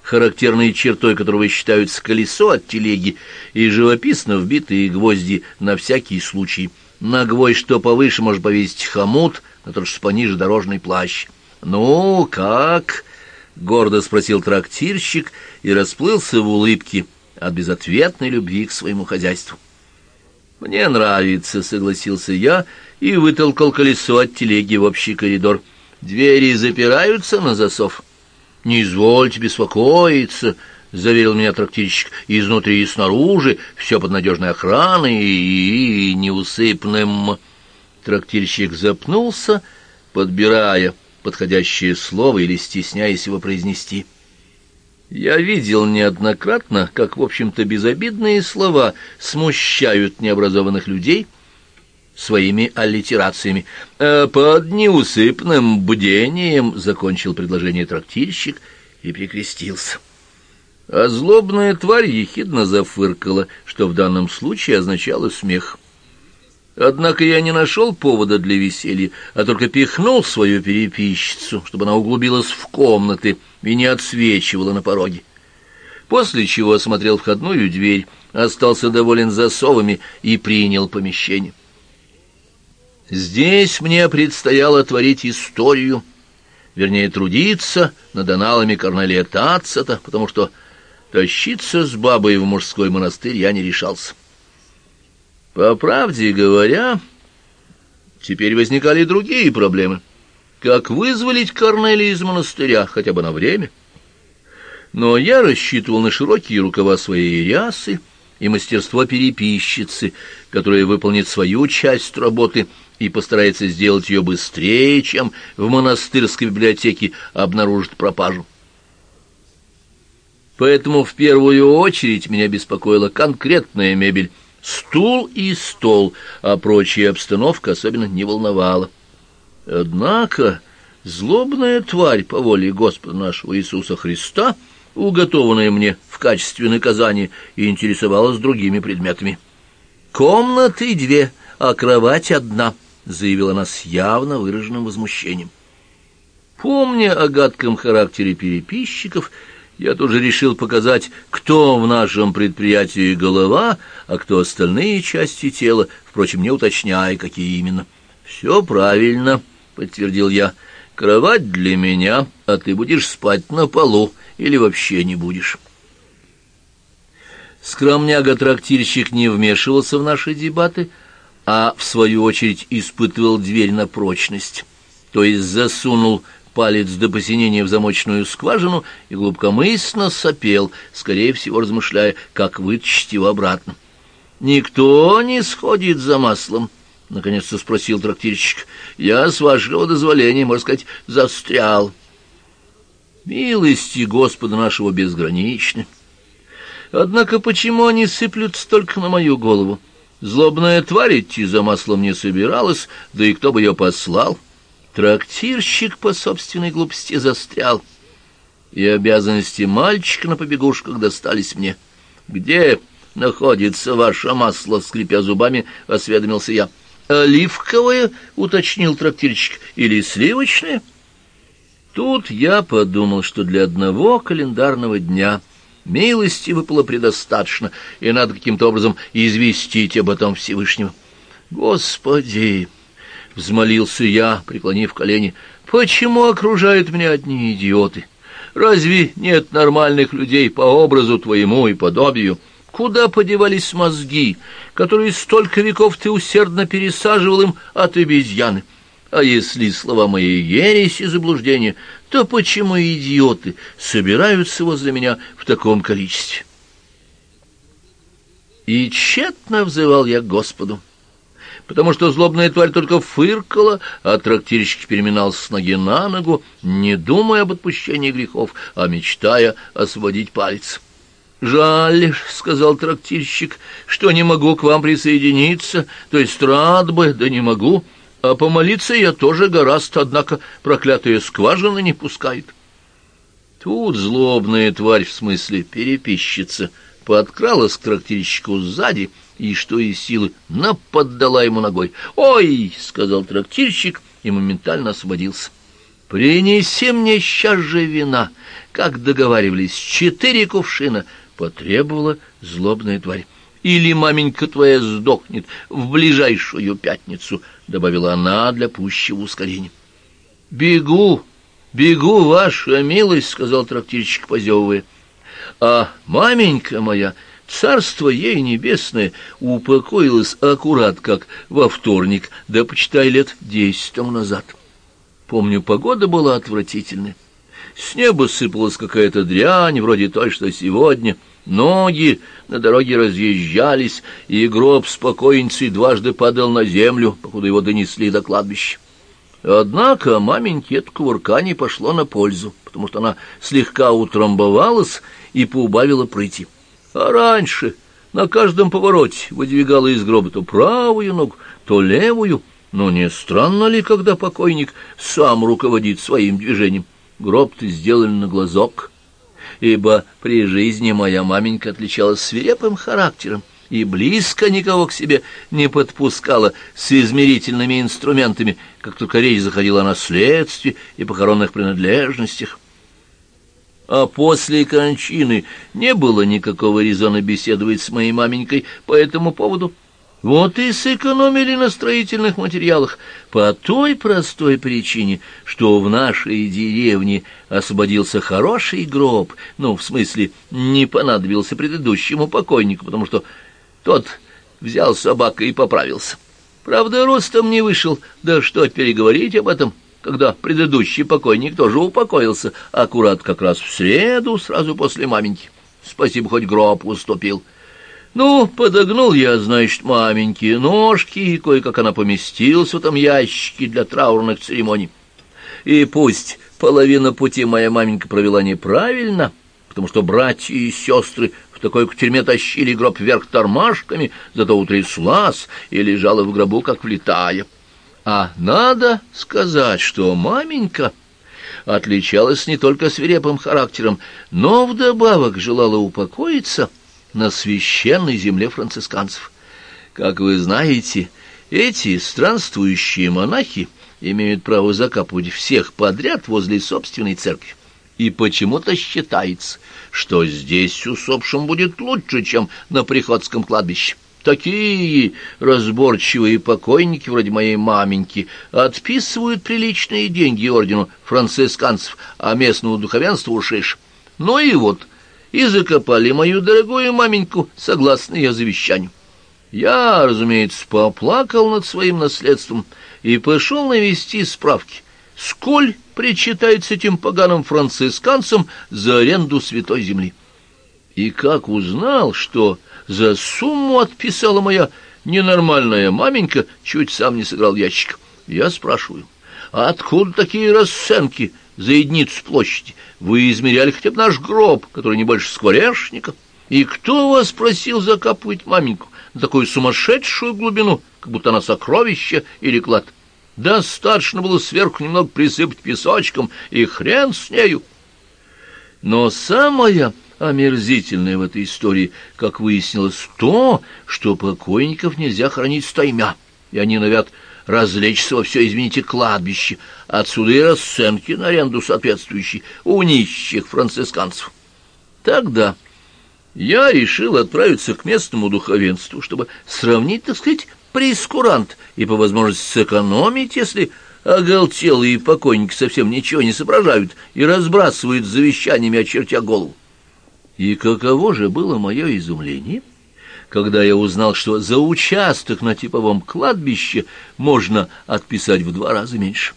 характерной чертой которого считаются колесо от телеги и живописно вбитые гвозди на всякий случай. На гвоздь, что повыше, может повесить хомут, на тот, что пониже дорожный плащ. «Ну, как?» — гордо спросил трактирщик и расплылся в улыбке от безответной любви к своему хозяйству. «Мне нравится», — согласился я и вытолкал колесо от телеги в общий коридор. «Двери запираются на засов?» «Не извольте беспокоиться», — заверил меня трактирщик, — «изнутри и снаружи, все под надежной охраной и, и неусыпным». Трактирщик запнулся, подбирая подходящее слово или стесняясь его произнести. Я видел неоднократно, как, в общем-то, безобидные слова смущают необразованных людей своими аллитерациями. «Э, «Под неусыпным бдением», — закончил предложение трактирщик и перекрестился. А злобная тварь ехидно зафыркала, что в данном случае означало смех. Однако я не нашел повода для веселья, а только пихнул свою переписчицу, чтобы она углубилась в комнаты и не отсвечивала на пороге. После чего осмотрел входную дверь, остался доволен засовами и принял помещение. Здесь мне предстояло творить историю, вернее, трудиться над аналами Корнелия Тацета, потому что тащиться с бабой в мужской монастырь я не решался. По правде говоря, теперь возникали другие проблемы. Как вызволить Корнелия из монастыря, хотя бы на время? Но я рассчитывал на широкие рукава своей рясы и мастерство переписчицы, которая выполнит свою часть работы и постарается сделать ее быстрее, чем в монастырской библиотеке обнаружит пропажу. Поэтому в первую очередь меня беспокоила конкретная мебель — Стул и стол, а прочая обстановка особенно не волновала. Однако злобная тварь по воле Господа нашего Иисуса Христа, уготованная мне в качестве наказания, интересовалась другими предметами. «Комнаты две, а кровать одна», — заявила она с явно выраженным возмущением. Помня о гадком характере переписчиков, я тоже решил показать, кто в нашем предприятии голова, а кто остальные части тела, впрочем, не уточняя, какие именно. «Все правильно», — подтвердил я. «Кровать для меня, а ты будешь спать на полу или вообще не будешь». Скромняга-трактирщик не вмешивался в наши дебаты, а, в свою очередь, испытывал дверь на прочность, то есть засунул палец до посинения в замочную скважину и глубокомысленно сопел, скорее всего размышляя, как вытащить его обратно. «Никто не сходит за маслом», — наконец-то спросил трактирщик. «Я, с вашего дозволения, можно сказать, застрял». «Милости Господа нашего безграничны. Однако почему они сыплются только на мою голову? Злобная тварь идти за маслом не собиралась, да и кто бы ее послал?» Трактирщик по собственной глупости застрял, и обязанности мальчика на побегушках достались мне. «Где находится ваше масло?» — скрипя зубами, осведомился я. «Оливковое?» — уточнил трактирщик. «Или сливочное?» Тут я подумал, что для одного календарного дня милости выпало предостаточно, и надо каким-то образом известить об этом Всевышнего. «Господи!» Взмолился я, преклонив колени. «Почему окружают меня одни идиоты? Разве нет нормальных людей по образу твоему и подобию? Куда подевались мозги, которые столько веков ты усердно пересаживал им от обезьяны? А если слова мои ересь и заблуждения, то почему идиоты собираются возле меня в таком количестве?» И тщетно взывал я к Господу потому что злобная тварь только фыркала, а трактирщик переминался с ноги на ногу, не думая об отпущении грехов, а мечтая освободить палец. «Жаль, — сказал трактирщик, — что не могу к вам присоединиться, то есть рад бы, да не могу, а помолиться я тоже гораст, однако проклятая скважина не пускает». Тут злобная тварь, в смысле переписчица, подкралась к трактирщику сзади и, что из силы, наподдала ему ногой. «Ой!» — сказал трактирщик и моментально освободился. «Принеси мне сейчас же вина!» Как договаривались, четыре кувшина потребовала злобная тварь. «Или маменька твоя сдохнет в ближайшую пятницу», — добавила она для пущего ускорения. «Бегу, бегу, ваша милость», — сказал трактирщик, позевывая. «А маменька моя...» Царство ей небесное упокоилось аккурат как во вторник, да почитай лет десять тому назад. Помню, погода была отвратительная. С неба сыпалась какая-то дрянь, вроде той, что сегодня. Ноги на дороге разъезжались, и гроб спокойницы дважды падал на землю, покуда его донесли до кладбища. Однако маменьке это кувырканье пошло на пользу, потому что она слегка утрамбовалась и поубавила прыти. А раньше на каждом повороте выдвигала из гроба то правую ногу, то левую. Но не странно ли, когда покойник сам руководит своим движением? Гроб-то сделан на глазок, ибо при жизни моя маменька отличалась свирепым характером и близко никого к себе не подпускала с измерительными инструментами, как только речь заходила о наследстве и похоронных принадлежностях а после кончины не было никакого резона беседовать с моей маменькой по этому поводу. Вот и сэкономили на строительных материалах по той простой причине, что в нашей деревне освободился хороший гроб, ну, в смысле, не понадобился предыдущему покойнику, потому что тот взял собаку и поправился. Правда, ростом не вышел, да что переговорить об этом — когда предыдущий покойник тоже упокоился, аккурат как раз в среду, сразу после маменьки. Спасибо, хоть гроб уступил. Ну, подогнул я, значит, маменьки ножки, и кое-как она поместилась в этом ящике для траурных церемоний. И пусть половина пути моя маменька провела неправильно, потому что братья и сестры в такой тюрьме тащили гроб вверх тормашками, зато утряслась и лежала в гробу, как влетая. А надо сказать, что маменька отличалась не только свирепым характером, но вдобавок желала упокоиться на священной земле францисканцев. Как вы знаете, эти странствующие монахи имеют право закапывать всех подряд возле собственной церкви. И почему-то считается, что здесь усопшим будет лучше, чем на приходском кладбище. Такие разборчивые покойники, вроде моей маменьки, отписывают приличные деньги ордену францисканцев, а местному духовенству ушиш. Ну и вот, и закопали мою дорогую маменьку, согласно ее завещанию. Я, разумеется, поплакал над своим наследством и пошел навести справки, сколь причитается этим поганым францисканцам за аренду святой земли. И как узнал, что за сумму отписала моя ненормальная маменька, чуть сам не сыграл ящик. Я спрашиваю, а откуда такие расценки за единицу площади? Вы измеряли хотя бы наш гроб, который не больше скворечника? И кто вас просил закапывать маменьку на такую сумасшедшую глубину, как будто она сокровище или клад? Достаточно было сверху немного присыпать песочком, и хрен с нею. Но самая омерзительное в этой истории, как выяснилось, то, что покойников нельзя хранить стаймя, и они норовят развлечься во все, извините, кладбище. Отсюда и расценки на аренду соответствующие у нищих францисканцев. Тогда я решил отправиться к местному духовенству, чтобы сравнить, так сказать, прескурант и по возможности сэкономить, если оголтелые покойники совсем ничего не соображают и разбрасывают завещаниями, очертя голову. И каково же было мое изумление, когда я узнал, что за участок на типовом кладбище можно отписать в два раза меньше.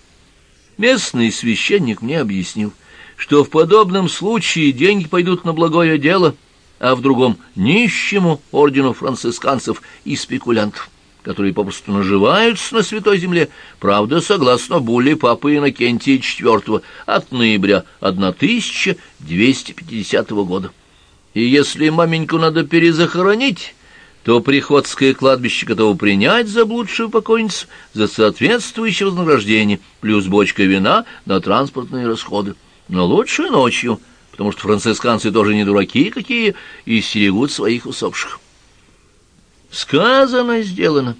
Местный священник мне объяснил, что в подобном случае деньги пойдут на благое дело, а в другом — нищему ордену францисканцев и спекулянтов, которые попросту наживаются на Святой Земле, правда, согласно булле Папы Иннокентия IV от ноября 1250 года. И если маменьку надо перезахоронить, то приходское кладбище готово принять заблудшую покойницу за соответствующее вознаграждение, плюс бочка вина на транспортные расходы. Но лучше ночью, потому что францисканцы тоже не дураки какие и стерегут своих усопших. Сказано, сделано.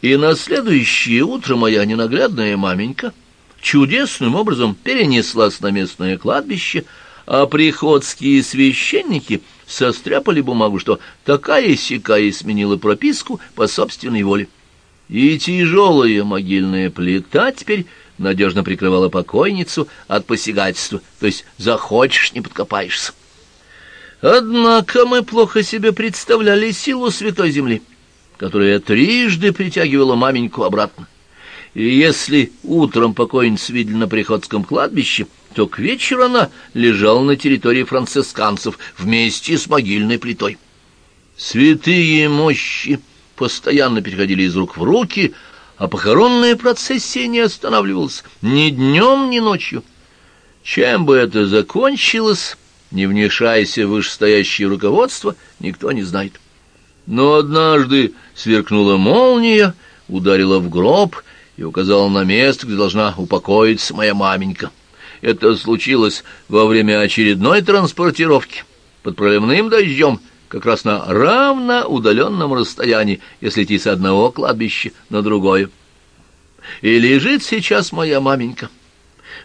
И на следующее утро моя ненаглядная маменька чудесным образом перенеслась на местное кладбище, а приходские священники состряпали бумагу, что такая-сякая сменила прописку по собственной воле. И тяжелая могильная плита теперь надежно прикрывала покойницу от посягательства, то есть захочешь, не подкопаешься. Однако мы плохо себе представляли силу Святой Земли, которая трижды притягивала маменьку обратно. И если утром покойницу видели на Приходском кладбище, то к вечеру она лежала на территории францисканцев вместе с могильной плитой. Святые мощи постоянно переходили из рук в руки, а похоронная процессия не останавливалась ни днем, ни ночью. Чем бы это закончилось, не вмешайся в вышестоящее руководство, никто не знает. Но однажды сверкнула молния, ударила в гроб и указала на место, где должна упокоиться моя маменька. Это случилось во время очередной транспортировки под проливным дождем, как раз на равно удаленном расстоянии, если идти с одного кладбища на другое. И лежит сейчас моя маменька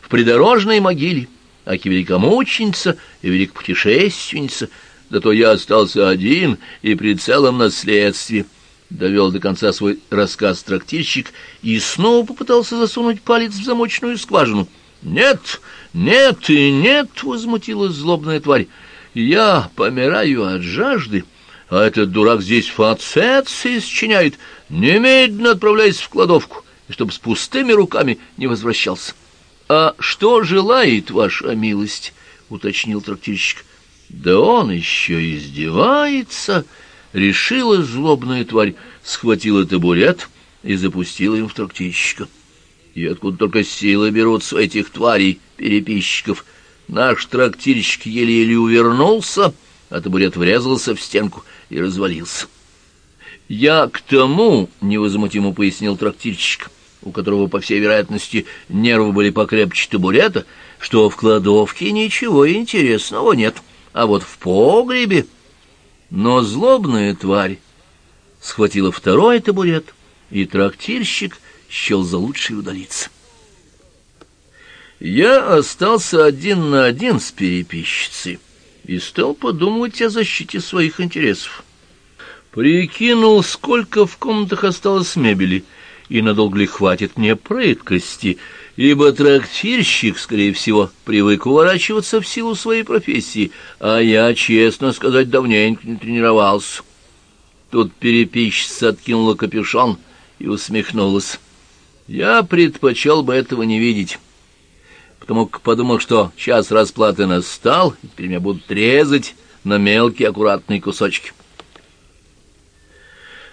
в придорожной могиле, аки великомученица и великопутешественница, зато я остался один и при целом наследстве. Довел до конца свой рассказ трактирщик и снова попытался засунуть палец в замочную скважину. «Нет, нет и нет!» — возмутилась злобная тварь. Я помираю от жажды, а этот дурак здесь фацеции счиняет. Немедленно отправляйся в кладовку, и чтобы с пустыми руками не возвращался. — А что желает ваша милость? — уточнил трактирщик. — Да он еще издевается! — решила злобная тварь, схватила табурет и запустила им в трактирщика. И откуда только силы берутся этих тварей, переписчиков, Наш трактирщик еле-еле увернулся, а табурет врезался в стенку и развалился. «Я к тому», — невозмутимо пояснил трактирщик, у которого, по всей вероятности, нервы были покрепче табурета, что в кладовке ничего интересного нет, а вот в погребе... Но злобная тварь схватила второй табурет, и трактирщик счел за лучшее удалиться. Я остался один на один с переписчицей и стал подумывать о защите своих интересов. Прикинул, сколько в комнатах осталось мебели, и надолго ли хватит мне прыткости, ибо трактирщик, скорее всего, привык уворачиваться в силу своей профессии, а я, честно сказать, давненько не тренировался. Тут переписчица откинула капюшон и усмехнулась. Я предпочел бы этого не видеть потому как подумал, что час расплаты настал, и теперь меня будут резать на мелкие аккуратные кусочки.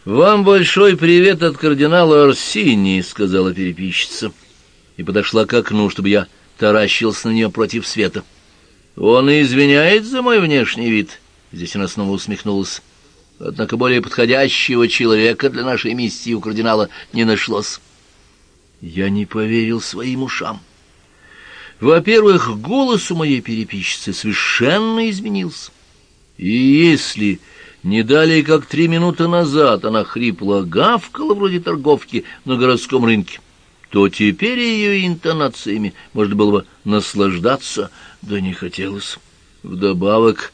«Вам большой привет от кардинала Арсинии», — сказала переписчица, и подошла к окну, чтобы я таращился на нее против света. «Он извиняет за мой внешний вид», — здесь она снова усмехнулась. «Однако более подходящего человека для нашей миссии у кардинала не нашлось». Я не поверил своим ушам. Во-первых, голос у моей переписчицы совершенно изменился. И если не далее, как три минуты назад, она хрипло гавкала вроде торговки на городском рынке, то теперь ее интонациями можно было бы наслаждаться, да не хотелось. Вдобавок,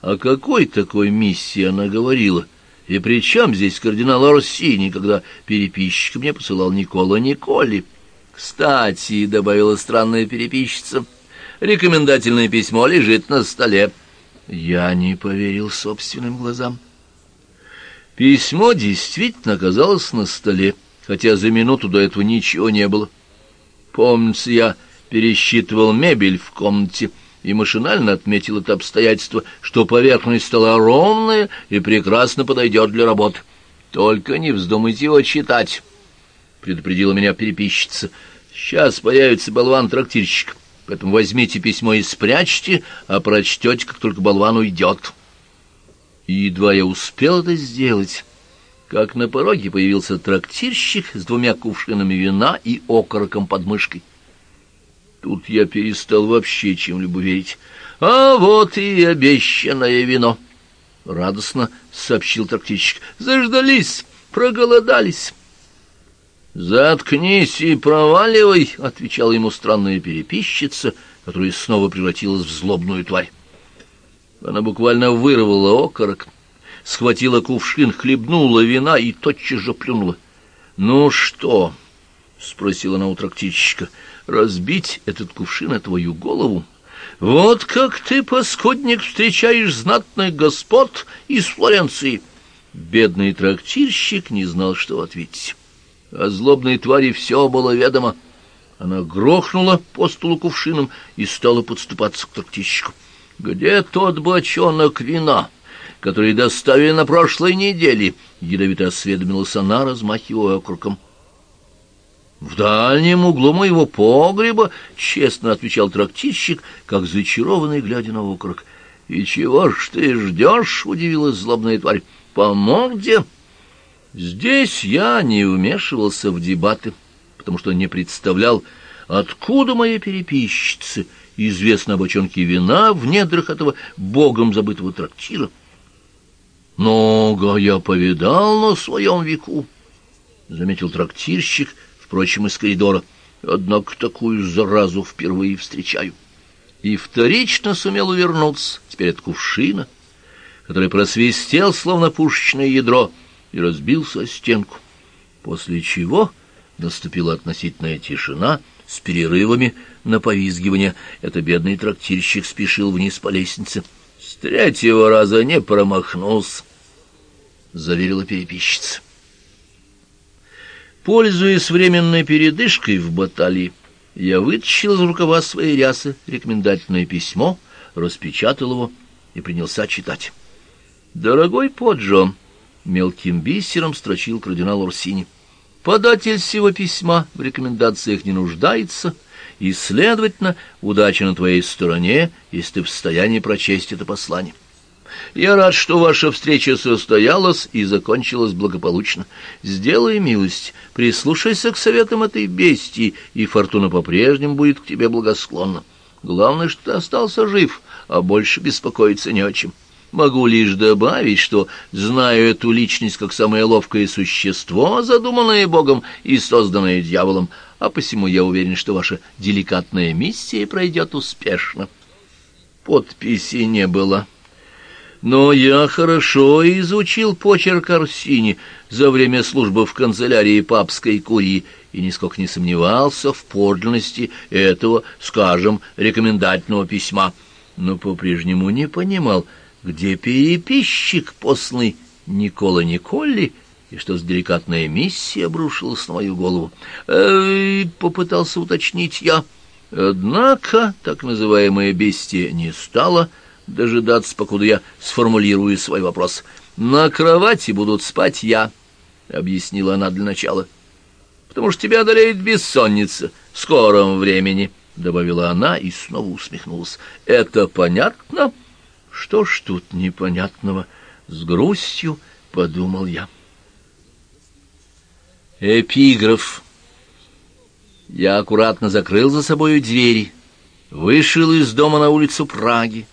о какой такой миссии она говорила? И при чем здесь кардинал Орсини, когда переписчик мне посылал Никола Николи? «Кстати», — добавила странная переписчица, — «рекомендательное письмо лежит на столе». Я не поверил собственным глазам. Письмо действительно оказалось на столе, хотя за минуту до этого ничего не было. Помнится, я пересчитывал мебель в комнате и машинально отметил это обстоятельство, что поверхность стола ровная и прекрасно подойдет для работы. Только не вздумайте его читать предупредила меня переписчица. Сейчас появится болван-трактирщик, поэтому возьмите письмо и спрячьте, а прочтете, как только болван уйдет. И едва я успел это сделать, как на пороге появился трактирщик с двумя кувшинами вина и окороком под мышкой. Тут я перестал вообще чем-либо верить. «А вот и обещанное вино!» — радостно сообщил трактичек. «Заждались, проголодались!» «Заткнись и проваливай!» — отвечала ему странная переписчица, которая снова превратилась в злобную тварь. Она буквально вырвала окорок, схватила кувшин, хлебнула вина и тотчас же плюнула. «Ну что?» — спросила она у трактирщика. «Разбить этот кувшин о твою голову? Вот как ты, паскудник, встречаешь знатных господ из Флоренции!» Бедный трактирщик не знал, что ответить. О злобной твари все было ведомо. Она грохнула по столу кувшином и стала подступаться к трактирщику. «Где тот бочонок вина?» который доставили на прошлой неделе, — ядовито осведомилась она, размахивая окурком. — В дальнем углу моего погреба, — честно отвечал трактирщик, как зачарованный, глядя на окурок. — И чего ж ты ждешь? — удивилась злобная тварь. — Помог где? Здесь я не вмешивался в дебаты, потому что не представлял, откуда моей переписчице известно о бочонке вина в недрах этого богом забытого трактира. «Много я повидал на своем веку», — заметил трактирщик, впрочем, из коридора. «Однако такую заразу впервые встречаю». И вторично сумел увернуться, теперь от кувшина, который просвистел, словно пушечное ядро, и разбился о стенку. После чего наступила относительная тишина с перерывами на повизгивание. Это бедный трактирщик спешил вниз по лестнице. С третьего раза не промахнулся, — заверила переписчица. Пользуясь временной передышкой в баталии, я вытащил из рукава своей рясы рекомендательное письмо, распечатал его и принялся читать. «Дорогой Поджо», — мелким бисером строчил кардинал Орсини, — «податель всего письма в рекомендациях не нуждается» и, следовательно, удача на твоей стороне, если ты в состоянии прочесть это послание. Я рад, что ваша встреча состоялась и закончилась благополучно. Сделай милость, прислушайся к советам этой бестии, и фортуна по-прежнему будет к тебе благосклонна. Главное, что ты остался жив, а больше беспокоиться не о чем. Могу лишь добавить, что знаю эту личность как самое ловкое существо, задуманное Богом и созданное дьяволом, а посему я уверен, что ваша деликатная миссия пройдет успешно. Подписи не было. Но я хорошо изучил почерк Арсини за время службы в канцелярии папской курии и нисколько не сомневался в подлинности этого, скажем, рекомендательного письма, но по-прежнему не понимал, где переписчик посланный Никола Николли, и что с деликатная миссия обрушилась на мою голову. Э, попытался уточнить я. Однако так называемое бестие не стало дожидаться, покуда я сформулирую свой вопрос. «На кровати будут спать я», — объяснила она для начала. «Потому что тебя одолеет бессонница в скором времени», — добавила она и снова усмехнулась. «Это понятно?» Что ж тут непонятного? С грустью подумал я. Эпиграф. Я аккуратно закрыл за собою двери, вышел из дома на улицу Праги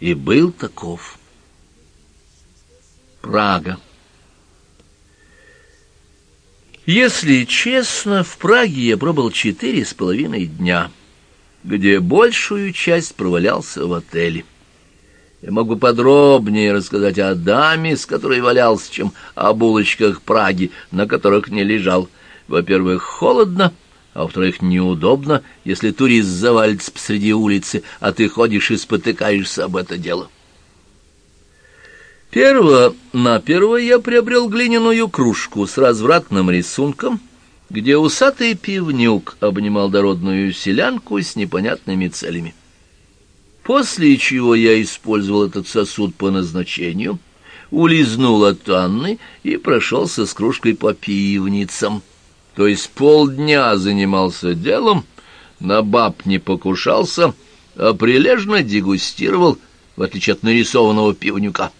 и был таков. Прага. Если честно, в Праге я пробыл четыре с половиной дня, где большую часть провалялся в отеле. Я мог бы подробнее рассказать о даме, с которой валялся, чем о булочках Праги, на которых не лежал. Во-первых, холодно, а во-вторых, неудобно, если турист завалится посреди улицы, а ты ходишь и спотыкаешься об это дело. Перво-наперво я приобрел глиняную кружку с развратным рисунком, где усатый пивнюк обнимал дородную селянку с непонятными целями. После чего я использовал этот сосуд по назначению, улизнул от Анны и прошелся с кружкой по пивницам. То есть полдня занимался делом, на баб не покушался, а прилежно дегустировал, в отличие от нарисованного пивнюка.